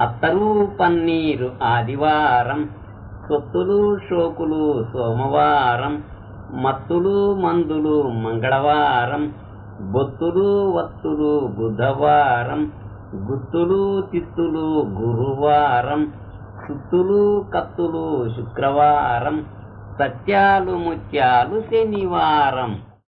అత్తరు పన్నీరు ఆదివారం సొత్తులు షోకులు సోమవారం మత్తులు మందులు మంగళవారం బొత్తులు వత్తులు బుధవారం గుత్తులు తిత్తులు గురువారం సుత్తులు కత్తులు శుక్రవారం సత్యాలు ముత్యాలు శనివారం.